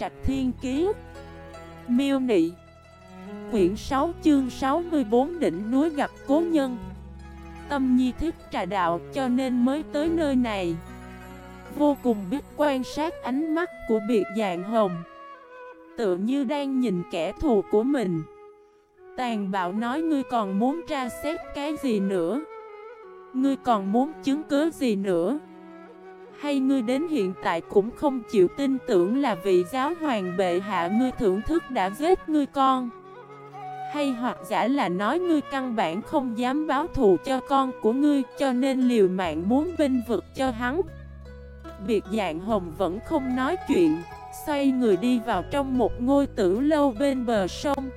Trạch Thiên Kiế Miêu Nị, Quyển 6 chương 64 đỉnh núi gặp cố nhân. Tâm nhi thích trà đạo cho nên mới tới nơi này. Vô cùng biết quan sát ánh mắt của biệt dạng hồng. Tự như đang nhìn kẻ thù của mình. Tàn bạo nói, ngươi còn muốn tra xét cái gì nữa? Ngươi còn muốn chứng cứ gì nữa? Hay ngươi đến hiện tại cũng không chịu tin tưởng là vị giáo hoàng bệ hạ ngươi thưởng thức đã giết ngươi con. Hay hoặc giả là nói ngươi căn bản không dám báo thù cho con của ngươi, Cho nên liều mạng muốn binh vực cho hắn. Biệt dạng hồng vẫn không nói chuyện, Xoay người đi vào trong một ngôi tử lâu bên bờ sông.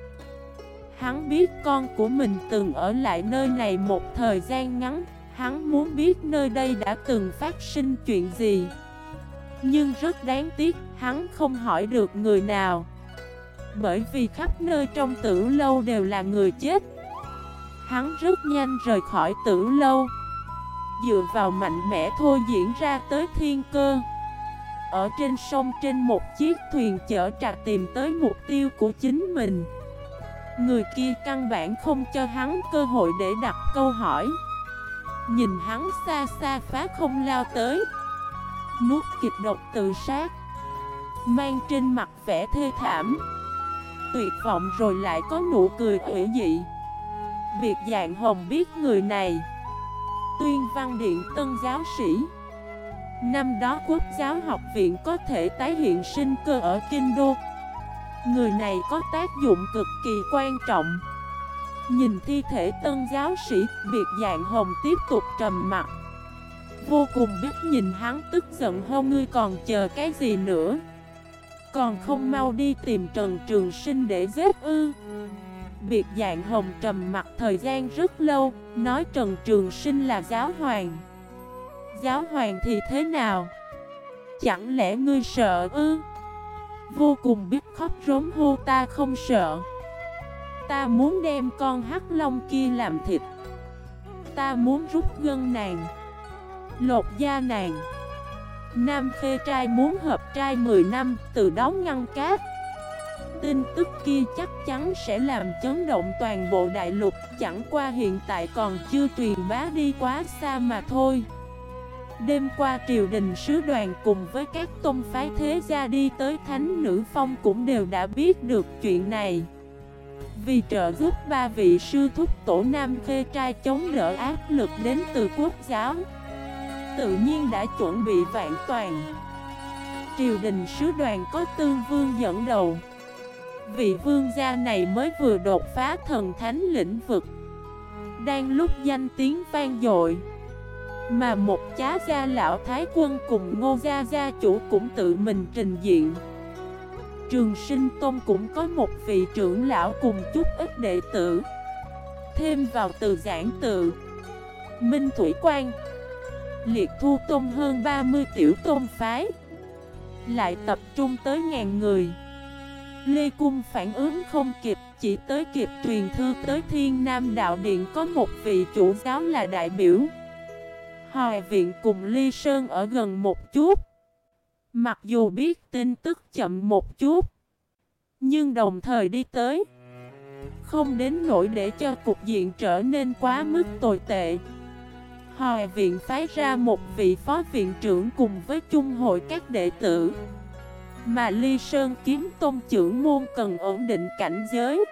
Hắn biết con của mình từng ở lại nơi này một thời gian ngắn Hắn muốn biết nơi đây đã từng phát sinh chuyện gì. Nhưng rất đáng tiếc, hắn không hỏi được người nào. Bởi vì khắp nơi trong tử lâu đều là người chết. Hắn rất nhanh rời khỏi tử lâu. Dựa vào mạnh mẽ thôi diễn ra tới thiên cơ. Ở trên sông trên một chiếc thuyền chở trà tìm tới mục tiêu của chính mình. Người kia căn bản không cho hắn cơ hội để đặt câu hỏi. Nhìn hắn xa xa phá không lao tới. Nuốt kịch độc tự sát. Mang trên mặt vẻ thê thảm. Tuyệt vọng rồi lại có nụ cười ủy dị. Việc dạng hồng biết người này. Tuyên văn điện tân giáo sĩ. Năm đó quốc giáo học viện có thể tái hiện sinh cơ ở Kinh Đô. Người này có tác dụng cực kỳ quan trọng. Nhìn thi thể tân giáo sĩ, biệt dạng hồng tiếp tục trầm mặt Vô cùng biết nhìn hắn tức giận hôn ngươi còn chờ cái gì nữa? Còn không mau đi tìm Trần Trường Sinh để giết ư? Biệt dạng hồng trầm mặt thời gian rất lâu Nói Trần Trường Sinh là giáo hoàng. Giáo hoàng thì thế nào? Chẳng lẽ ngươi sợ ư? Vô cùng biết khóc rống hô ta không sợ. Ta muốn đem con hắc long kia làm thịt. Ta muốn rút gân nàng, Lột da nàng. Nam phê trai muốn hợp trai 10 năm, Từ đó ngăn cát. Tin tức kia chắc chắn sẽ làm chấn động toàn bộ đại lục, Chẳng qua hiện tại còn chưa truyền bá đi quá xa mà thôi. Đêm qua triều đình sứ đoàn cùng với các tôn phái thế gia đi tới Thánh Nữ Phong cũng đều đã biết được chuyện này. Vì trợ giúp ba vị sư thúc tổ nam khê trai chống đỡ áp lực đến từ quốc giáo. Tự nhiên đã chuẩn bị vạn toàn. Triều đình sứ đoàn có tương vương dẫn đầu. Vị vương gia này mới vừa đột phá thần thánh lĩnh vực. Đang lúc danh tiếng vang dội, mà một chá gia lão thái quân cùng ngô gia gia chủ cũng tự mình trình diện. Trường sinh tôn cũng có một vị trưởng lão cùng chút ít đệ tử. Thêm vào từ giảng tự Minh Thủy Quang Liệt thu tôn hơn 30 tiểu tôn phái, Lại tập trung tới ngàn người. Lê Cung phản ứng không kịp, Chỉ tới kịp truyền thư tới Thiên Nam Đạo Điện Có một vị chủ giáo là đại biểu. Hòa viện cùng Ly Sơn ở gần một chút. Mặc dù biết tin tức chậm một chút, nhưng đồng thời đi tới. Không đến nỗi để cho cục diện trở nên quá mức tồi tệ. Hòa viện phái ra một vị phó viện trưởng cùng với chung hội các đệ tử. Mà Ly Sơn kiếm tôn trưởng môn cần ổn định cảnh giới.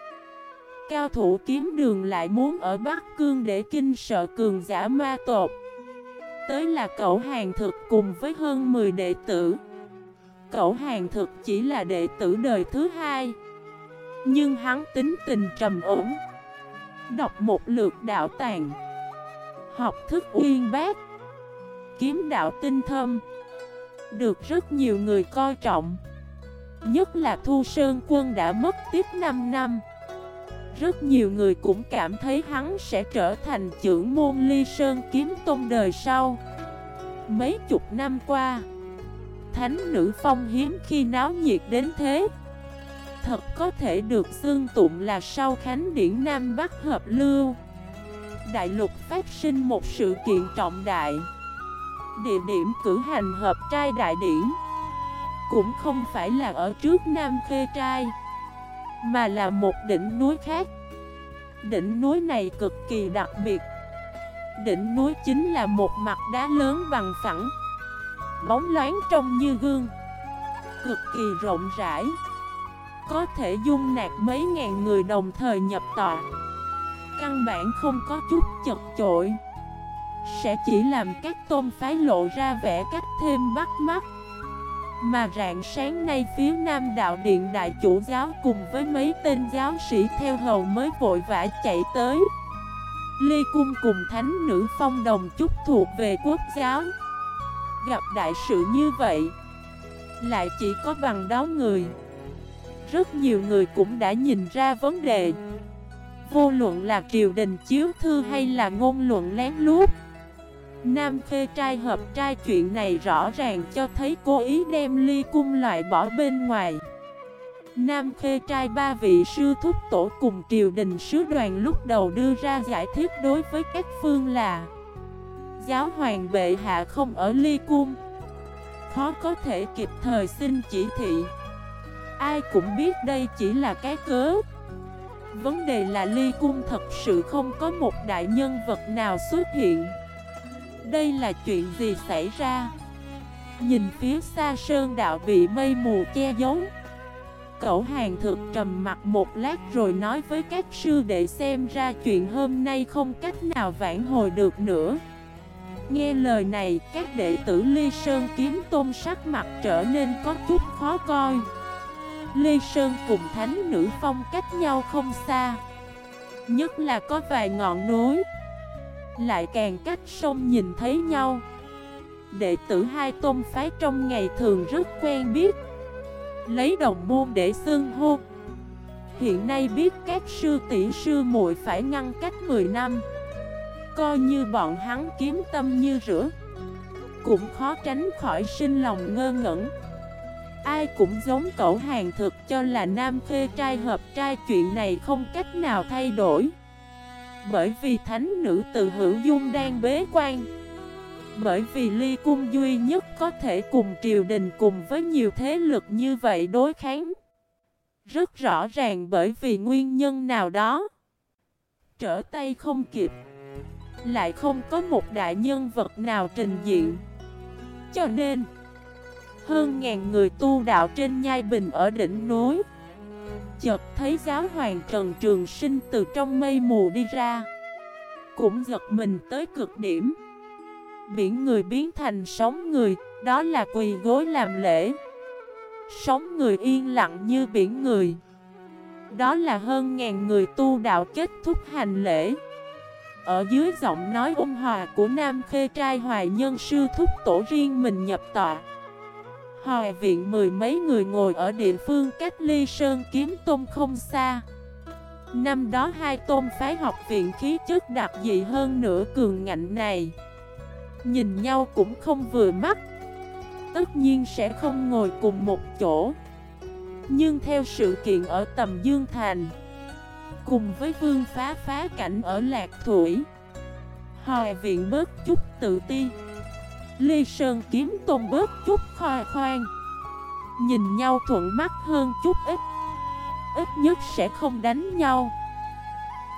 Cao thủ kiếm đường lại muốn ở Bắc Cương để kinh sợ cường giả ma tột tới là cậu hàng thực cùng với hơn 10 đệ tử Cậu hàng thực chỉ là đệ tử đời thứ hai. Nhưng hắn tính tình trầm ổn, Đọc một lượt đạo tàng, Học thức uyên bác, Kiếm đạo tinh thâm, Được rất nhiều người coi trọng. Nhất là Thu Sơn Quân đã mất tiếp 5 năm. Rất nhiều người cũng cảm thấy hắn sẽ trở thành trưởng môn ly sơn kiếm tôn đời sau. Mấy chục năm qua Thánh nữ phong hiếm khi náo nhiệt đến thế. Thật có thể được xương tụng là sau khánh điển Nam Bắc hợp lưu. Đại lục phát sinh một sự kiện trọng đại. Địa điểm cử hành hợp trai đại điển Cũng không phải là ở trước Nam Khê Trai, Mà là một đỉnh núi khác. Đỉnh núi này cực kỳ đặc biệt. Đỉnh núi chính là một mặt đá lớn bằng phẳng. Bóng loáng trông như gương. Cực kỳ rộng rãi. Có thể dung nạp mấy ngàn người đồng thời nhập tọa. Căn bản không có chút chật chội. Sẽ chỉ làm các tôn phái lộ ra vẻ cách thêm bắt mắt. Mà rạng sáng nay phía Nam Đạo Điện Đại Chủ Giáo cùng với mấy tên giáo sĩ theo hầu mới vội vã chạy tới. Ly Cung cùng Thánh Nữ Phong Đồng chúc thuộc về quốc giáo. Gặp đại sự như vậy, Lại chỉ có bằng đó người. Rất nhiều người cũng đã nhìn ra vấn đề. Vô luận là triều đình chiếu thư hay là ngôn luận lén lút, Nam Khê trai hợp trai chuyện này rõ ràng cho thấy cố ý đem ly cung loại bỏ bên ngoài. Nam Khê trai ba vị sư thúc tổ cùng triều đình sứ đoàn lúc đầu đưa ra giải thích đối với các phương là Giáo hoàng bệ hạ không ở ly cung. Khó có thể kịp thời xin chỉ thị. Ai cũng biết đây chỉ là cái cớ. Vấn đề là ly cung thật sự không có một đại nhân vật nào xuất hiện. Đây là chuyện gì xảy ra? Nhìn phía xa sơn đạo bị mây mù che giấu. Cậu hàng thực trầm mặt một lát rồi nói với các sư đệ xem ra chuyện hôm nay không cách nào vãn hồi được nữa. Nghe lời này, các đệ tử Ly Sơn kiếm tôn sắc mặt trở nên có chút khó coi. Ly Sơn cùng thánh nữ phong cách nhau không xa. Nhất là có vài ngọn núi. Lại càng cách sông nhìn thấy nhau. Đệ tử hai tôn phái trong ngày thường rất quen biết. Lấy đồng môn để xưng hô. Hiện nay biết các sư tỷ sư muội phải ngăn cách 10 năm. Coi như bọn hắn kiếm tâm như rửa. Cũng khó tránh khỏi sinh lòng ngơ ngẩn. Ai cũng giống cậu hàng thực cho là nam khê trai hợp trai chuyện này không cách nào thay đổi. Bởi vì thánh nữ từ hữu dung đang bế quan. Bởi vì ly cung duy nhất có thể cùng triều đình cùng với nhiều thế lực như vậy đối kháng. Rất rõ ràng bởi vì nguyên nhân nào đó. Trở tay không kịp. Lại không có một đại nhân vật nào trình diện. Cho nên, hơn ngàn người tu đạo trên nhai bình ở đỉnh núi, Chợt thấy giáo hoàng Trần Trường Sinh từ trong mây mù đi ra. Cũng giật mình tới cực điểm. Biển người biến thành sóng người, Đó là quỳ gối làm lễ. Sóng người yên lặng như biển người. Đó là hơn ngàn người tu đạo kết thúc hành lễ. Ở dưới giọng nói ôn hòa của Nam Khê Trai Hoài Nhân Sư Thúc Tổ riêng mình nhập tọa. Hòa viện mười mấy người ngồi ở địa phương cách ly sơn kiếm tôm không xa. Năm đó hai tôn phái học viện khí chất đặc dị hơn nửa cường ngạnh này. Nhìn nhau cũng không vừa mắt. Tất nhiên sẽ không ngồi cùng một chỗ. Nhưng theo sự kiện ở tầm Dương Thành Cùng với vương phá phá cảnh ở Lạc Thủy. Hòa viện bớt chút tự ti. Lê Sơn kiếm tôn bớt chút khoa khoan. Nhìn nhau thuận mắt hơn chút ít. Ít nhất sẽ không đánh nhau.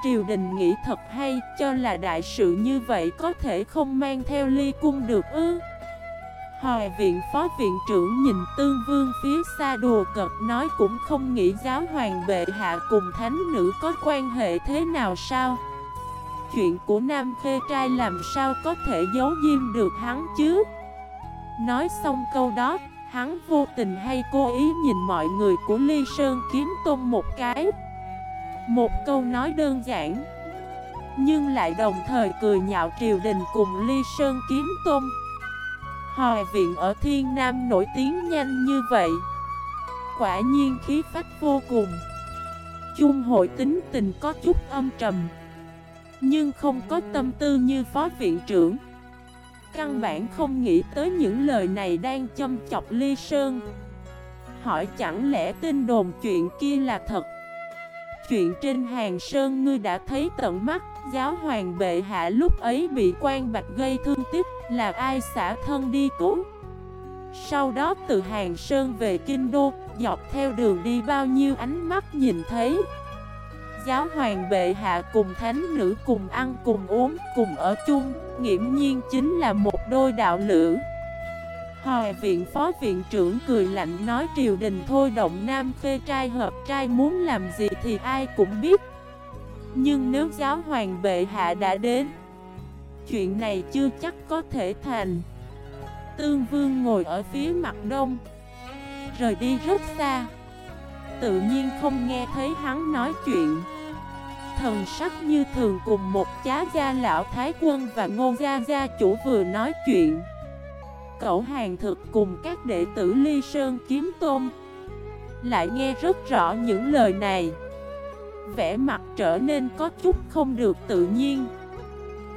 Triều đình nghĩ thật hay Cho là đại sự như vậy có thể không mang theo ly cung được ư? Hòa viện phó viện trưởng nhìn tương vương phía xa đùa cợt nói cũng không nghĩ giáo hoàng bệ hạ cùng thánh nữ có quan hệ thế nào sao? Chuyện của Nam Khê Trai làm sao có thể giấu diêm được hắn chứ? Nói xong câu đó, Hắn vô tình hay cố ý nhìn mọi người của Ly Sơn kiếm tôn một cái. Một câu nói đơn giản, Nhưng lại đồng thời cười nhạo triều đình cùng Ly Sơn kiếm tôn Hòi viện ở Thiên Nam nổi tiếng nhanh như vậy. Quả nhiên khí phách vô cùng. Chung hội tính tình có chút âm trầm, Nhưng không có tâm tư như phó viện trưởng. Căn bản không nghĩ tới những lời này đang châm chọc Ly Sơn. Hỏi chẳng lẽ tin đồn chuyện kia là thật? Chuyện trên hàng sơn ngươi đã thấy tận mắt, Giáo hoàng bệ hạ lúc ấy bị quan bạch gây thương tích là ai xả thân đi cứu? Sau đó từ Hàng Sơn về Kinh Đô, dọc theo đường đi bao nhiêu ánh mắt nhìn thấy? Giáo hoàng bệ hạ cùng thánh nữ cùng ăn cùng uống cùng ở chung Nghiễm nhiên chính là một đôi đạo lữ. Hòa viện phó viện trưởng cười lạnh nói triều đình thôi động nam phê trai hợp trai muốn làm gì thì ai cũng biết. Nhưng nếu giáo hoàng bệ hạ đã đến Chuyện này chưa chắc có thể thành. Tương vương ngồi ở phía mặt đông, Rời đi rất xa. Tự nhiên không nghe thấy hắn nói chuyện. Thần sắc như thường cùng một chá gia lão thái quân và ngô gia gia chủ vừa nói chuyện. Cậu hàng thực cùng các đệ tử ly sơn kiếm tôn Lại nghe rất rõ những lời này. Vẻ mặt trở nên có chút không được tự nhiên.